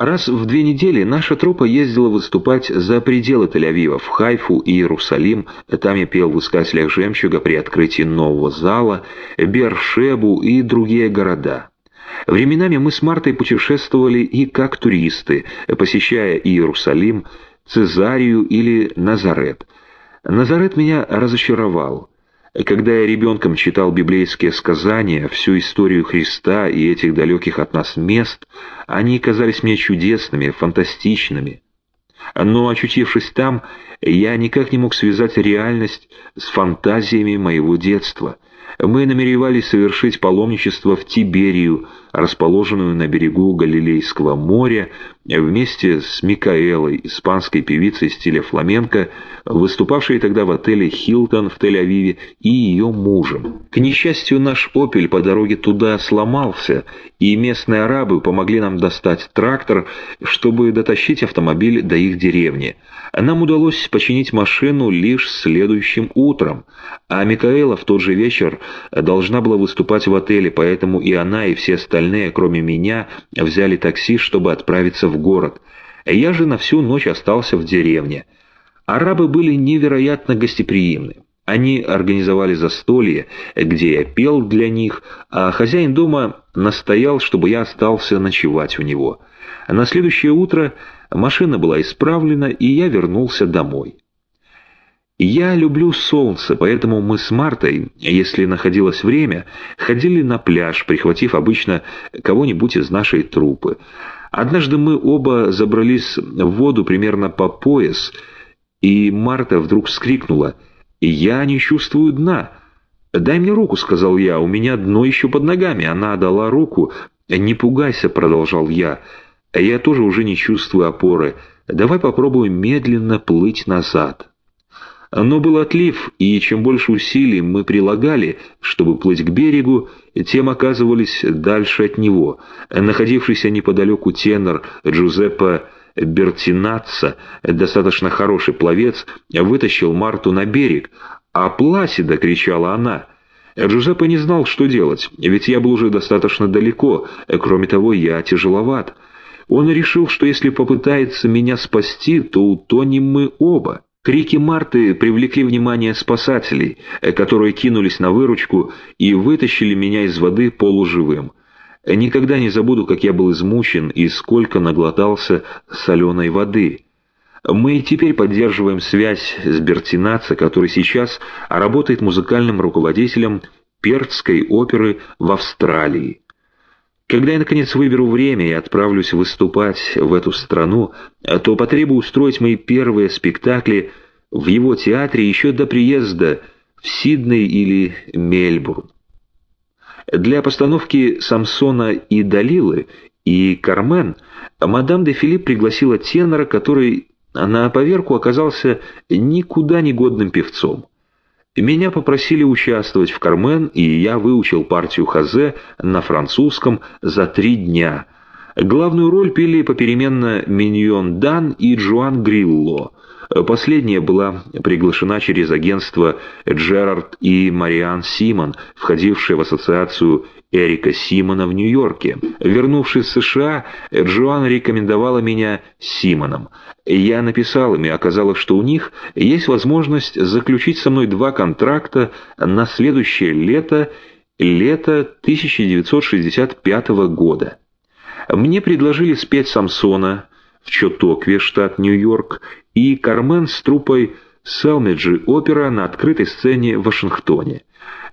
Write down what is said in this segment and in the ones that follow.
Раз в две недели наша труппа ездила выступать за пределы Тель-Авива, в Хайфу и Иерусалим. Там я пел в «Искателях жемчуга» при открытии нового зала, Бершебу и другие города. Временами мы с Мартой путешествовали и как туристы, посещая Иерусалим, Цезарию или Назарет. Назарет меня разочаровал. Когда я ребенком читал библейские сказания, всю историю Христа и этих далеких от нас мест, они казались мне чудесными, фантастичными. Но, очутившись там, я никак не мог связать реальность с фантазиями моего детства. Мы намеревались совершить паломничество в Тиберию, расположенную на берегу Галилейского моря, вместе с Микаэлой, испанской певицей стиля фламенко, выступавшей тогда в отеле «Хилтон» в Тель-Авиве, и ее мужем. К несчастью, наш «Опель» по дороге туда сломался, и местные арабы помогли нам достать трактор, чтобы дотащить автомобиль до их деревни. Нам удалось починить машину лишь следующим утром, а Микаэла в тот же вечер должна была выступать в отеле, поэтому и она, и все остальные, кроме меня, взяли такси, чтобы отправиться в город. Я же на всю ночь остался в деревне. Арабы были невероятно гостеприимны. Они организовали застолье, где я пел для них, а хозяин дома настоял, чтобы я остался ночевать у него. На следующее утро машина была исправлена, и я вернулся домой. Я люблю солнце, поэтому мы с Мартой, если находилось время, ходили на пляж, прихватив обычно кого-нибудь из нашей труппы. Однажды мы оба забрались в воду примерно по пояс, и Марта вдруг вскрикнула «Я не чувствую дна». «Дай мне руку», — сказал я, — «у меня дно еще под ногами». Она дала руку. «Не пугайся», — продолжал я, — «я тоже уже не чувствую опоры. Давай попробуем медленно плыть назад». Но был отлив, и чем больше усилий мы прилагали, чтобы плыть к берегу, тем оказывались дальше от него. Находившийся неподалеку тенор Джузеппе Бертинатца, достаточно хороший пловец, вытащил Марту на берег, а Пласида кричала она. Джузеппе не знал, что делать, ведь я был уже достаточно далеко, кроме того, я тяжеловат. Он решил, что если попытается меня спасти, то утонем мы оба. Крики Марты привлекли внимание спасателей, э, которые кинулись на выручку и вытащили меня из воды полуживым. Никогда не забуду, как я был измучен и сколько наглотался соленой воды. Мы теперь поддерживаем связь с Бертинаци, который сейчас работает музыкальным руководителем Перцкой оперы в Австралии. Когда я, наконец, выберу время и отправлюсь выступать в эту страну, то потребую устроить мои первые спектакли в его театре еще до приезда в Сидней или Мельбурн. Для постановки «Самсона и Далилы» и «Кармен» мадам де Филипп пригласила тенора, который на поверку оказался никуда не годным певцом. Меня попросили участвовать в «Кармен», и я выучил партию Хазе на французском за три дня. Главную роль пели попеременно Миньон Дан и Джоан Грилло. Последняя была приглашена через агентство Джерард и Мариан Симон, входившие в ассоциацию Эрика Симона в Нью-Йорке. Вернувшись в США, Джоан рекомендовала меня Симоном. Я написал им, и оказалось, что у них есть возможность заключить со мной два контракта на следующее лето, лето 1965 года. Мне предложили спеть Самсона в Чотокве, штат Нью-Йорк, и Кармен с труппой Салмеджи опера на открытой сцене в Вашингтоне.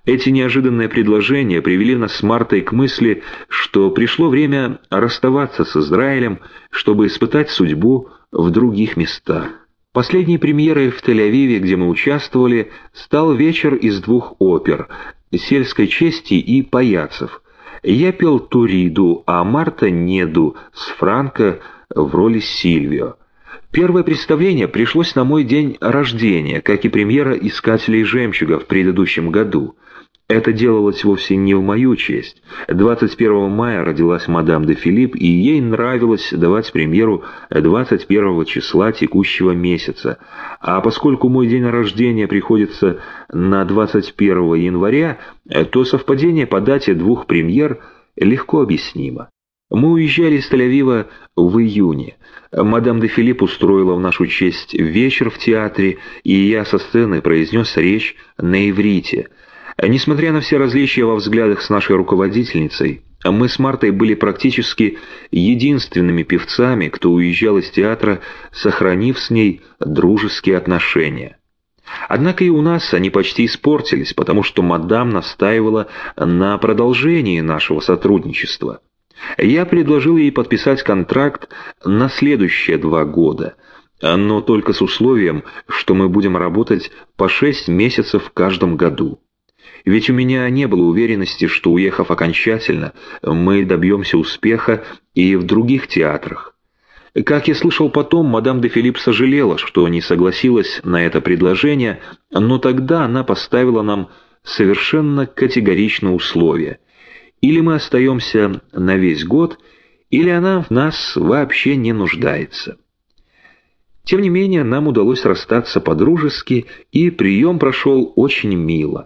Эти неожиданные предложения привели нас с Мартой к мысли, что пришло время расставаться с Израилем, чтобы испытать судьбу в других местах. Последней премьерой в Тель-Авиве, где мы участвовали, стал вечер из двух опер «Сельской чести» и «Паяцев». Я пел Туриду, а Марта Неду с Франко в роли Сильвио. Первое представление пришлось на мой день рождения, как и премьера «Искателей жемчуга» в предыдущем году. Это делалось вовсе не в мою честь. 21 мая родилась мадам де Филипп, и ей нравилось давать премьеру 21 числа текущего месяца. А поскольку мой день рождения приходится на 21 января, то совпадение по дате двух премьер легко объяснимо. Мы уезжали из Тель-Авива в июне. Мадам де Филипп устроила в нашу честь вечер в театре, и я со сцены произнес речь на иврите. Несмотря на все различия во взглядах с нашей руководительницей, мы с Мартой были практически единственными певцами, кто уезжал из театра, сохранив с ней дружеские отношения. Однако и у нас они почти испортились, потому что мадам настаивала на продолжении нашего сотрудничества. Я предложил ей подписать контракт на следующие два года, но только с условием, что мы будем работать по шесть месяцев в каждом году. Ведь у меня не было уверенности, что, уехав окончательно, мы добьемся успеха и в других театрах. Как я слышал потом, мадам де Филипп сожалела, что не согласилась на это предложение, но тогда она поставила нам совершенно категоричное условие. Или мы остаемся на весь год, или она в нас вообще не нуждается. Тем не менее, нам удалось расстаться по-дружески, и прием прошел очень мило.